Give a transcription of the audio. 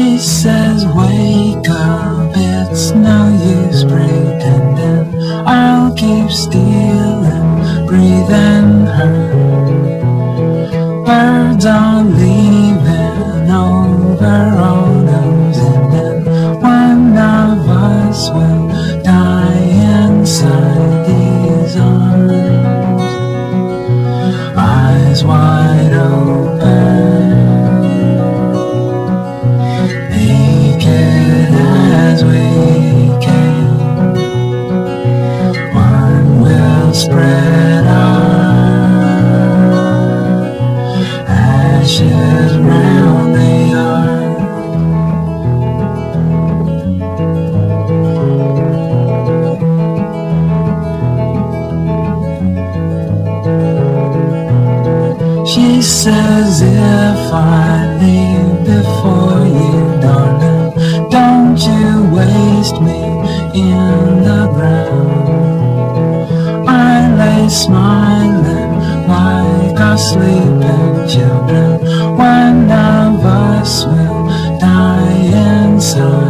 She says, wake up, it's no use pretending. I'll keep stealing, breathing her. Birds are leaving. She says if I leave before you, darling, don't you waste me in the ground. I lay smiling like our sleeping children. One of us will die inside